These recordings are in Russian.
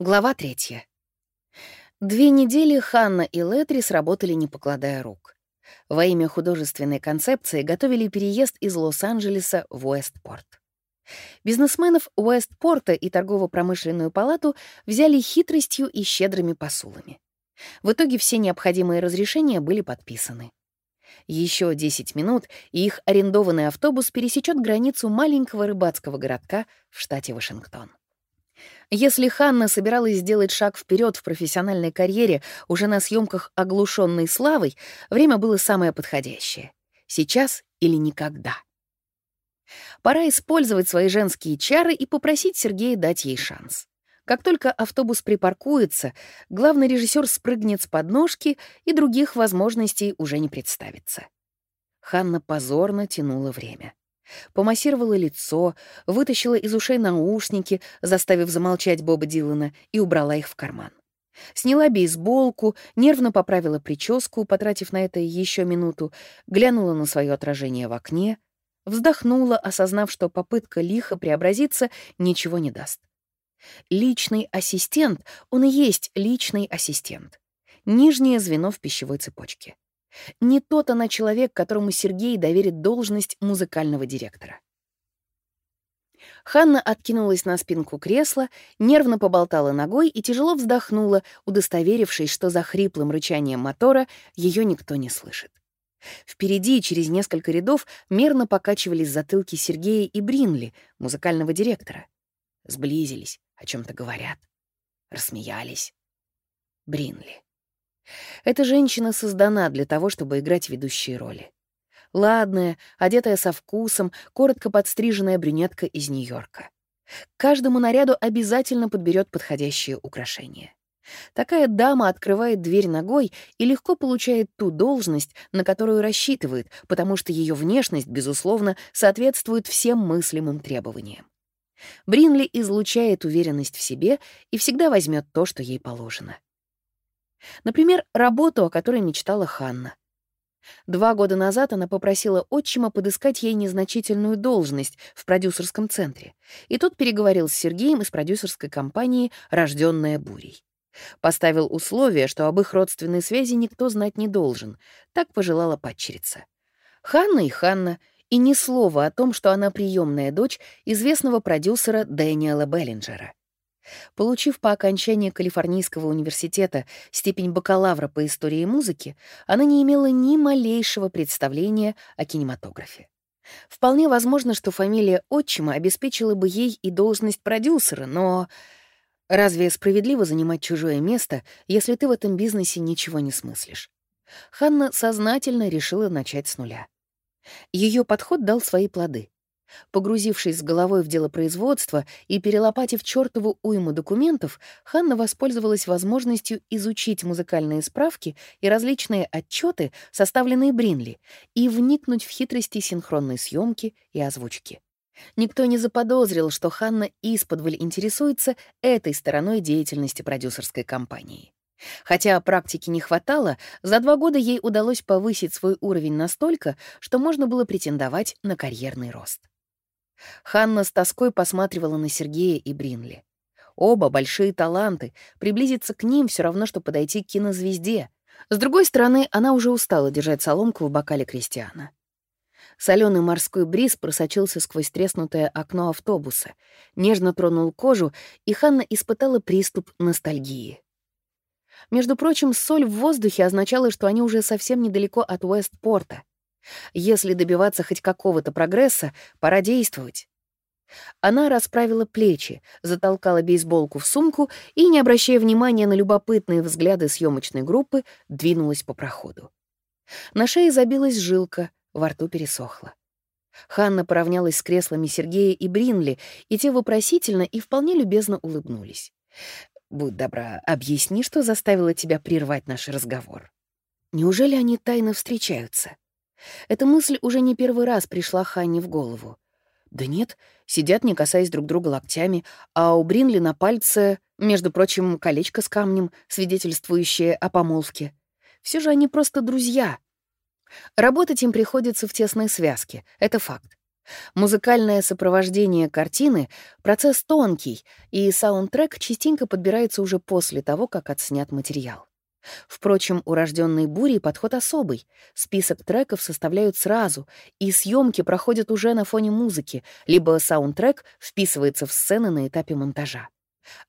Глава третья. Две недели Ханна и Летри сработали, не покладая рук. Во имя художественной концепции готовили переезд из Лос-Анджелеса в Уэстпорт. Бизнесменов Уэстпорта и торгово-промышленную палату взяли хитростью и щедрыми посулами. В итоге все необходимые разрешения были подписаны. Еще 10 минут, и их арендованный автобус пересечет границу маленького рыбацкого городка в штате Вашингтон. Если Ханна собиралась сделать шаг вперед в профессиональной карьере уже на съемках оглушенной славой, время было самое подходящее. Сейчас или никогда. Пора использовать свои женские чары и попросить Сергея дать ей шанс. Как только автобус припаркуется, главный режиссер спрыгнет с подножки, и других возможностей уже не представится. Ханна позорно тянула время. Помассировала лицо, вытащила из ушей наушники, заставив замолчать Боба Дилана, и убрала их в карман. Сняла бейсболку, нервно поправила прическу, потратив на это еще минуту, глянула на свое отражение в окне, вздохнула, осознав, что попытка лихо преобразиться ничего не даст. Личный ассистент, он и есть личный ассистент. Нижнее звено в пищевой цепочке. Не тот она человек, которому Сергей доверит должность музыкального директора. Ханна откинулась на спинку кресла, нервно поболтала ногой и тяжело вздохнула, удостоверившись, что за хриплым рычанием мотора ее никто не слышит. Впереди, через несколько рядов, мерно покачивались затылки Сергея и Бринли, музыкального директора. Сблизились, о чем то говорят. Рассмеялись. Бринли. Эта женщина создана для того, чтобы играть ведущие роли. Ладная, одетая со вкусом, коротко подстриженная брюнетка из Нью-Йорка. К каждому наряду обязательно подберет подходящее украшение. Такая дама открывает дверь ногой и легко получает ту должность, на которую рассчитывает, потому что ее внешность, безусловно, соответствует всем мыслимым требованиям. Бринли излучает уверенность в себе и всегда возьмет то, что ей положено. Например, работу, о которой мечтала Ханна. Два года назад она попросила отчима подыскать ей незначительную должность в продюсерском центре, и тот переговорил с Сергеем из продюсерской компании «Рожденная бурей». Поставил условие, что об их родственной связи никто знать не должен. Так пожелала падчерица. Ханна и Ханна, и ни слова о том, что она приемная дочь известного продюсера Дэниела Беллинджера. Получив по окончании Калифорнийского университета степень бакалавра по истории музыки, она не имела ни малейшего представления о кинематографе. Вполне возможно, что фамилия отчима обеспечила бы ей и должность продюсера, но разве справедливо занимать чужое место, если ты в этом бизнесе ничего не смыслишь? Ханна сознательно решила начать с нуля. Ее подход дал свои плоды. Погрузившись с головой в дело производства и перелопатив чертову уйму документов, Ханна воспользовалась возможностью изучить музыкальные справки и различные отчеты, составленные Бринли, и вникнуть в хитрости синхронной съемки и озвучки. Никто не заподозрил, что Ханна исподволь интересуется этой стороной деятельности продюсерской компании. Хотя практики не хватало, за два года ей удалось повысить свой уровень настолько, что можно было претендовать на карьерный рост. Ханна с тоской посматривала на Сергея и Бринли. Оба большие таланты, приблизиться к ним все равно, что подойти к кинозвезде. С другой стороны, она уже устала держать соломку в бокале Кристиана. Соленый морской бриз просочился сквозь треснутое окно автобуса, нежно тронул кожу, и Ханна испытала приступ ностальгии. Между прочим, соль в воздухе означала, что они уже совсем недалеко от Уэстпорта — если добиваться хоть какого-то прогресса, пора действовать. Она расправила плечи, затолкала бейсболку в сумку и, не обращая внимания на любопытные взгляды съемочной группы, двинулась по проходу. На шее забилась жилка, во рту пересохло. Ханна поравнялась с креслами Сергея и Бринли, и те вопросительно и вполне любезно улыбнулись. «Будь добра, объясни, что заставило тебя прервать наш разговор. Неужели они тайно встречаются?» Эта мысль уже не первый раз пришла Ханне в голову. Да нет, сидят, не касаясь друг друга локтями, а у Бринли на пальце, между прочим, колечко с камнем, свидетельствующее о помолвке. Все же они просто друзья. Работать им приходится в тесной связке, это факт. Музыкальное сопровождение картины — процесс тонкий, и саундтрек частенько подбирается уже после того, как отснят материал. Впрочем, у рожденной бури подход особый. Список треков составляют сразу, и съемки проходят уже на фоне музыки, либо саундтрек вписывается в сцены на этапе монтажа.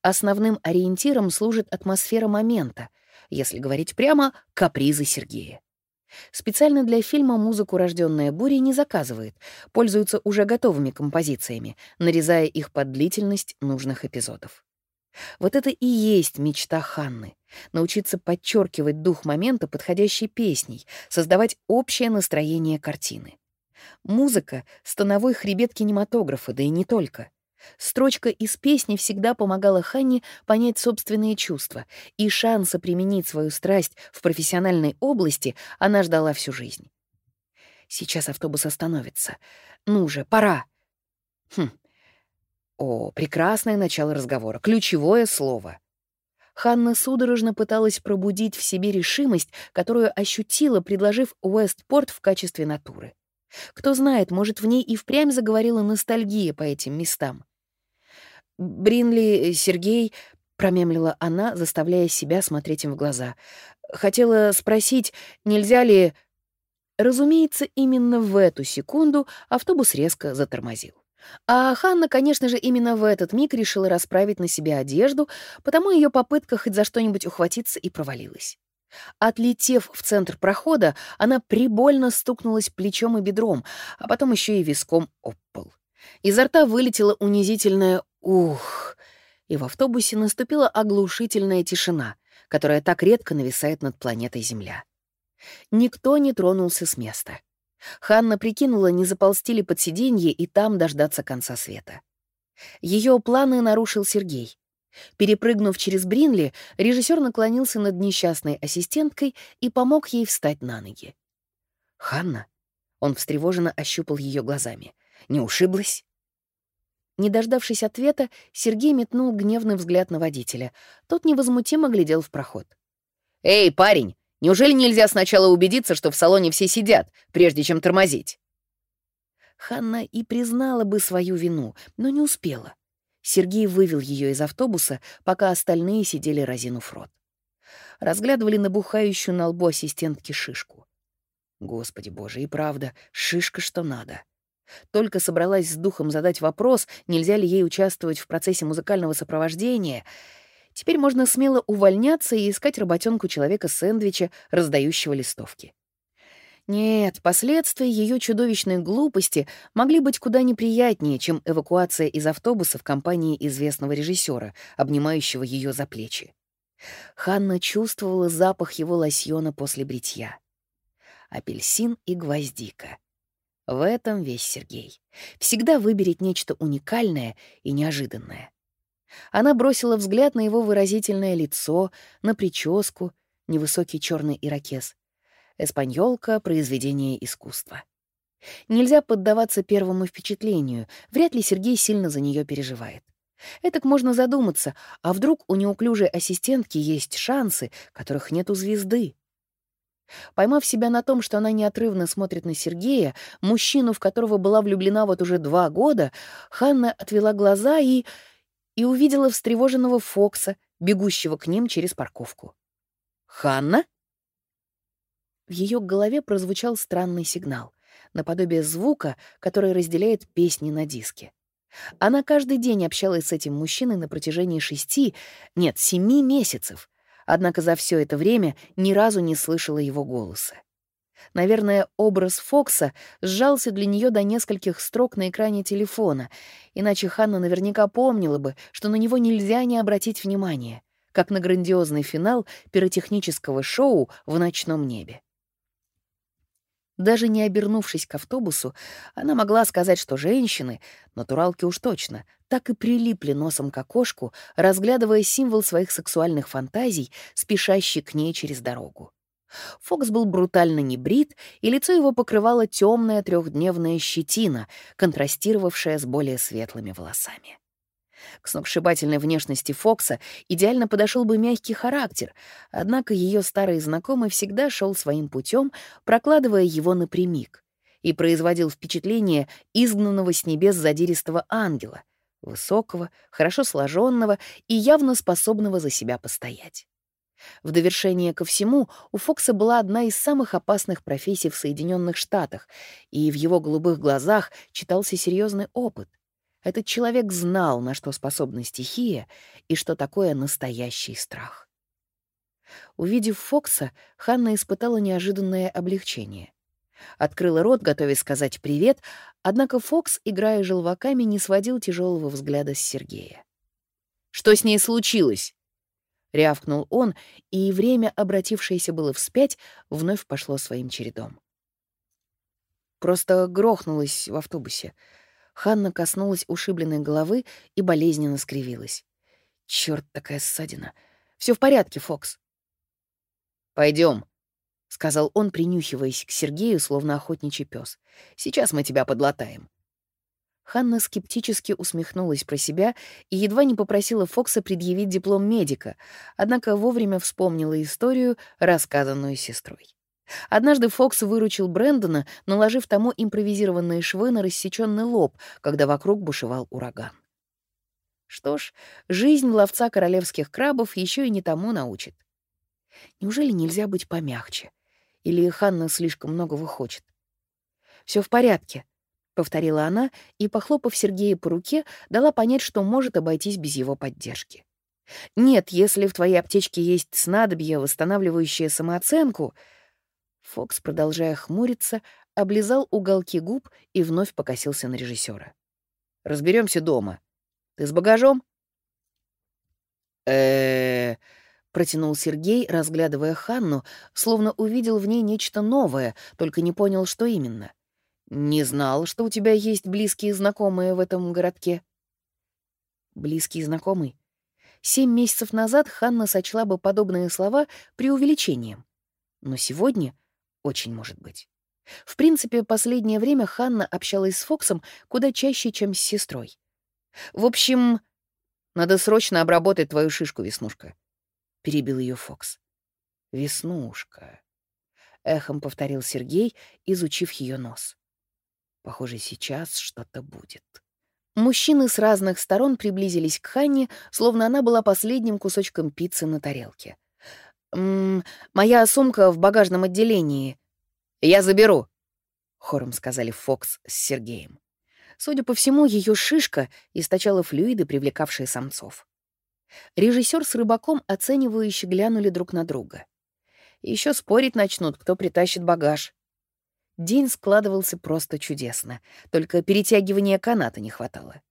Основным ориентиром служит атмосфера момента, если говорить прямо, капризы Сергея. Специально для фильма музыку «Рожденная бурей» не заказывает, пользуется уже готовыми композициями, нарезая их под длительность нужных эпизодов. Вот это и есть мечта Ханны — научиться подчеркивать дух момента подходящей песней, создавать общее настроение картины. Музыка — становой хребет кинематографа, да и не только. Строчка из песни всегда помогала Ханне понять собственные чувства, и шанса применить свою страсть в профессиональной области она ждала всю жизнь. Сейчас автобус остановится. Ну же, пора. Хм. О, прекрасное начало разговора, ключевое слово. Ханна судорожно пыталась пробудить в себе решимость, которую ощутила, предложив Уэстпорт в качестве натуры. Кто знает, может, в ней и впрямь заговорила ностальгия по этим местам. «Бринли, Сергей», — промемлила она, заставляя себя смотреть им в глаза. «Хотела спросить, нельзя ли...» Разумеется, именно в эту секунду автобус резко затормозил. А Ханна, конечно же, именно в этот миг решила расправить на себе одежду, потому ее попытка хоть за что-нибудь ухватиться и провалилась. Отлетев в центр прохода, она прибольно стукнулась плечом и бедром, а потом еще и виском об. Изо рта вылетело унизительное «ух», и в автобусе наступила оглушительная тишина, которая так редко нависает над планетой Земля. Никто не тронулся с места. Ханна прикинула, не заползти ли под сиденье и там дождаться конца света. Ее планы нарушил Сергей. Перепрыгнув через Бринли, режиссер наклонился над несчастной ассистенткой и помог ей встать на ноги. «Ханна?» Он встревоженно ощупал ее глазами. Не ушиблась?» Не дождавшись ответа, Сергей метнул гневный взгляд на водителя. Тот невозмутимо глядел в проход. «Эй, парень, неужели нельзя сначала убедиться, что в салоне все сидят, прежде чем тормозить?» Ханна и признала бы свою вину, но не успела. Сергей вывел ее из автобуса, пока остальные сидели разинув рот. Разглядывали набухающую на лбу ассистентки шишку. Господи боже, и правда, шишка что надо. Только собралась с духом задать вопрос, нельзя ли ей участвовать в процессе музыкального сопровождения. Теперь можно смело увольняться и искать работенку человека-сэндвича, раздающего листовки. Нет, последствия ее чудовищной глупости могли быть куда неприятнее, чем эвакуация из автобуса в компании известного режиссера, обнимающего ее за плечи. Ханна чувствовала запах его лосьона после бритья. Апельсин и гвоздика — в этом весь Сергей. Всегда выберет нечто уникальное и неожиданное. Она бросила взгляд на его выразительное лицо, на прическу, невысокий черный ирокез. Эспаньолка — произведение искусства. Нельзя поддаваться первому впечатлению, вряд ли Сергей сильно за нее переживает. Этак можно задуматься, а вдруг у неуклюжей ассистентки есть шансы, которых нет у звезды? Поймав себя на том, что она неотрывно смотрит на Сергея, мужчину, в которого была влюблена вот уже два года, Ханна отвела глаза и... и увидела встревоженного Фокса, бегущего к ним через парковку. «Ханна?» В ее голове прозвучал странный сигнал, наподобие звука, который разделяет песни на диске. Она каждый день общалась с этим мужчиной на протяжении шести, нет, семи месяцев — однако за все это время ни разу не слышала его голоса. Наверное, образ Фокса сжался для нее до нескольких строк на экране телефона, иначе Ханна наверняка помнила бы, что на него нельзя не обратить внимания, как на грандиозный финал пиротехнического шоу в ночном небе. Даже не обернувшись к автобусу, она могла сказать, что женщины, натуралки уж точно, так и прилипли носом к окошку, разглядывая символ своих сексуальных фантазий, спешащий к ней через дорогу. Фокс был брутально небрит, и лицо его покрывала темная трехдневная щетина, контрастировавшая с более светлыми волосами. К сногсшибательной внешности Фокса идеально подошел бы мягкий характер, однако ее старый знакомый всегда шел своим путем, прокладывая его напрямик, и производил впечатление изгнанного с небес задиристого ангела, высокого, хорошо сложенного и явно способного за себя постоять. В довершение ко всему, у Фокса была одна из самых опасных профессий в Соединенных Штатах, и в его голубых глазах читался серьезный опыт. Этот человек знал, на что способна стихия и что такое настоящий страх. Увидев Фокса, Ханна испытала неожиданное облегчение. Открыла рот, готовясь сказать «привет», однако Фокс, играя желваками, не сводил тяжелого взгляда с Сергея. «Что с ней случилось?» Рявкнул он, и время, обратившееся было вспять, вновь пошло своим чередом. Просто грохнулась в автобусе. Ханна коснулась ушибленной головы и болезненно скривилась. Черт, такая ссадина. Все в порядке, Фокс. Пойдем, сказал он, принюхиваясь к Сергею, словно охотничий пес. Сейчас мы тебя подлатаем. Ханна скептически усмехнулась про себя и едва не попросила Фокса предъявить диплом медика, однако вовремя вспомнила историю, рассказанную сестрой. Однажды Фокс выручил Брэндона, наложив тому импровизированные швы на рассеченный лоб, когда вокруг бушевал ураган. Что ж, жизнь ловца королевских крабов еще и не тому научит. Неужели нельзя быть помягче? Или Ханна слишком многого хочет? Все в порядке», — повторила она и, похлопав Сергея по руке, дала понять, что может обойтись без его поддержки. «Нет, если в твоей аптечке есть снадобье, восстанавливающее самооценку...» Фокс, продолжая хмуриться, облизал уголки губ и вновь покосился на режиссера. Разберемся дома. Ты с багажом?» э протянул Сергей, разглядывая Ханну, словно увидел в ней нечто новое, только не понял, что именно — «Не знал, что у тебя есть близкие знакомые в этом городке». «Близкий знакомый?» Семь месяцев назад Ханна сочла бы подобные слова преувеличением. Но сегодня очень может быть. В принципе, последнее время Ханна общалась с Фоксом куда чаще, чем с сестрой. «В общем, надо срочно обработать твою шишку, Веснушка», — перебил ее Фокс. «Веснушка», — эхом повторил Сергей, изучив ее нос. Похоже, сейчас что-то будет. Мужчины с разных сторон приблизились к Ханне, словно она была последним кусочком пиццы на тарелке. «М -м, «Моя сумка в багажном отделении. Я заберу», — хором сказали Фокс с Сергеем. Судя по всему, ее шишка источала флюиды, привлекавшие самцов. Режиссер с рыбаком оценивающе глянули друг на друга. Еще спорить начнут, кто притащит багаж. День складывался просто чудесно, только перетягивания каната не хватало.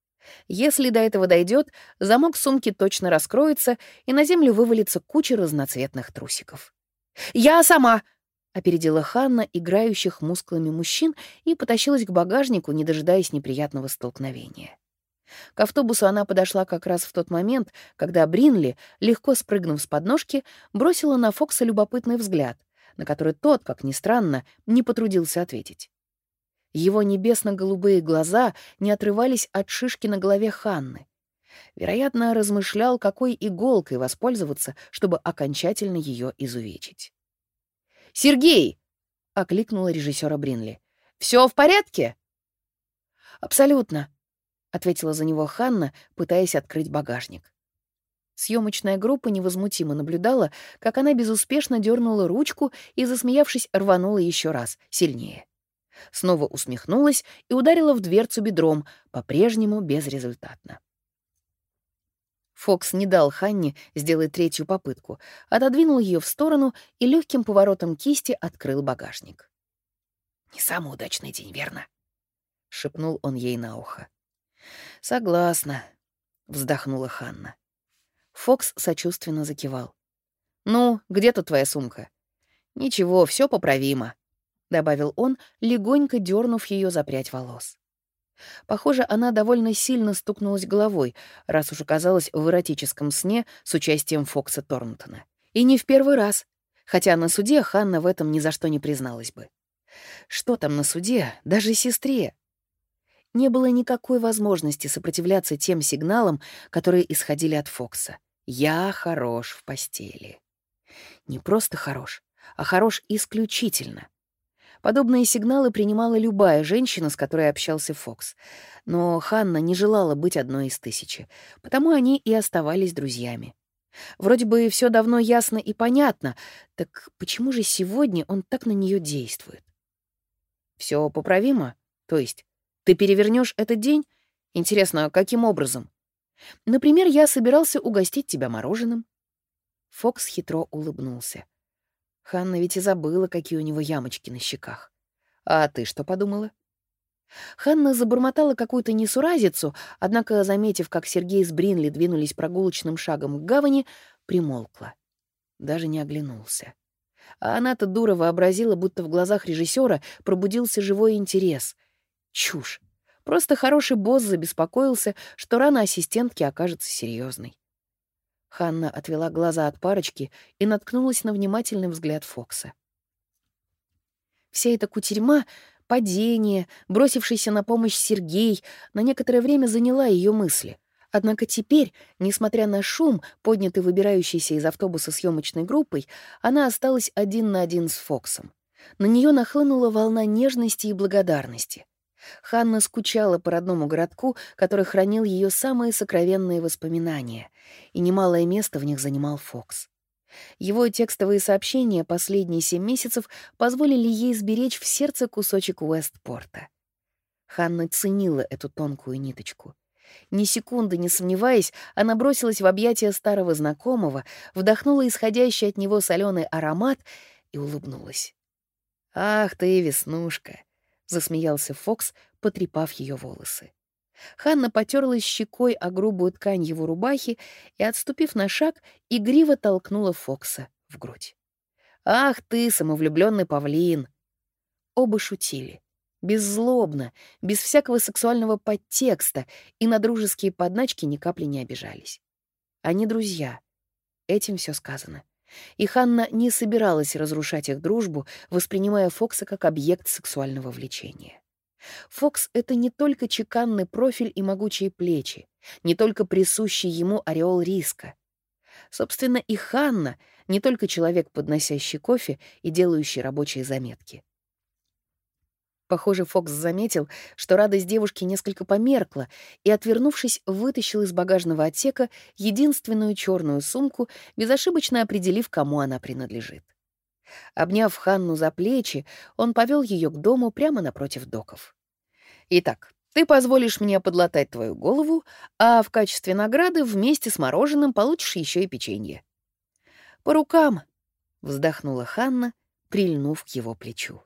Если до этого дойдет, замок сумки точно раскроется, и на землю вывалится куча разноцветных трусиков. «Я сама!» — опередила Ханна, играющих мускулами мужчин, и потащилась к багажнику, не дожидаясь неприятного столкновения. К автобусу она подошла как раз в тот момент, когда Бринли, легко спрыгнув с подножки, бросила на Фокса любопытный взгляд, на который тот, как ни странно, не потрудился ответить. Его небесно-голубые глаза не отрывались от шишки на голове Ханны. Вероятно, размышлял, какой иголкой воспользоваться, чтобы окончательно ее изувечить. «Сергей!» — окликнула режиссера Бринли. «Все в порядке?» «Абсолютно», — ответила за него Ханна, пытаясь открыть багажник. Съемочная группа невозмутимо наблюдала, как она безуспешно дернула ручку и, засмеявшись, рванула еще раз, сильнее. Снова усмехнулась и ударила в дверцу бедром, по-прежнему безрезультатно. Фокс не дал Ханне сделать третью попытку, отодвинул ее в сторону и легким поворотом кисти открыл багажник. «Не самый удачный день, верно?» — шепнул он ей на ухо. «Согласна», — вздохнула Ханна. Фокс сочувственно закивал. «Ну, где тут твоя сумка?» «Ничего, все поправимо», — добавил он, легонько дернув ее за прядь волос. Похоже, она довольно сильно стукнулась головой, раз уж оказалась в эротическом сне с участием Фокса Торнтона. И не в первый раз, хотя на суде Ханна в этом ни за что не призналась бы. Что там на суде? Даже сестре. Не было никакой возможности сопротивляться тем сигналам, которые исходили от Фокса. Я хорош в постели. Не просто хорош, а хорош исключительно. Подобные сигналы принимала любая женщина, с которой общался Фокс. Но Ханна не желала быть одной из тысячи, потому они и оставались друзьями. Вроде бы все давно ясно и понятно, так почему же сегодня он так на нее действует? Все поправимо? То есть ты перевернешь этот день? Интересно, каким образом? Например, я собирался угостить тебя мороженым. Фокс хитро улыбнулся. Ханна ведь и забыла, какие у него ямочки на щеках. А ты что подумала? Ханна забормотала какую-то несуразицу, однако, заметив, как Сергей с Бринли двинулись прогулочным шагом к гавани, примолкла. Даже не оглянулся. А она-то дура вообразила, будто в глазах режиссера пробудился живой интерес. Чушь. Просто хороший босс забеспокоился, что рана ассистентки окажется серьезной. Ханна отвела глаза от парочки и наткнулась на внимательный взгляд Фокса. Вся эта кутерьма, падение, бросившийся на помощь Сергей, на некоторое время заняла ее мысли. Однако теперь, несмотря на шум, поднятый выбирающейся из автобуса съемочной группой, она осталась один на один с Фоксом. На нее нахлынула волна нежности и благодарности. Ханна скучала по родному городку, который хранил ее самые сокровенные воспоминания, и немалое место в них занимал Фокс. Его текстовые сообщения последние семь месяцев позволили ей сберечь в сердце кусочек Уэстпорта. Ханна ценила эту тонкую ниточку. Ни секунды не сомневаясь, она бросилась в объятия старого знакомого, вдохнула исходящий от него соленый аромат и улыбнулась. «Ах ты, Веснушка!» — засмеялся Фокс, потрепав ее волосы. Ханна потерлась щекой о грубую ткань его рубахи и, отступив на шаг, игриво толкнула Фокса в грудь. «Ах ты, самовлюбленный павлин!» Оба шутили. Беззлобно, без всякого сексуального подтекста, и на дружеские подначки ни капли не обижались. Они друзья. Этим все сказано и Ханна не собиралась разрушать их дружбу, воспринимая Фокса как объект сексуального влечения. Фокс — это не только чеканный профиль и могучие плечи, не только присущий ему ореол риска. Собственно, и Ханна — не только человек, подносящий кофе и делающий рабочие заметки. Похоже, Фокс заметил, что радость девушки несколько померкла, и, отвернувшись, вытащил из багажного отсека единственную черную сумку, безошибочно определив, кому она принадлежит. Обняв Ханну за плечи, он повел ее к дому прямо напротив доков. «Итак, ты позволишь мне подлатать твою голову, а в качестве награды вместе с мороженым получишь еще и печенье». «По рукам!» — вздохнула Ханна, прильнув к его плечу.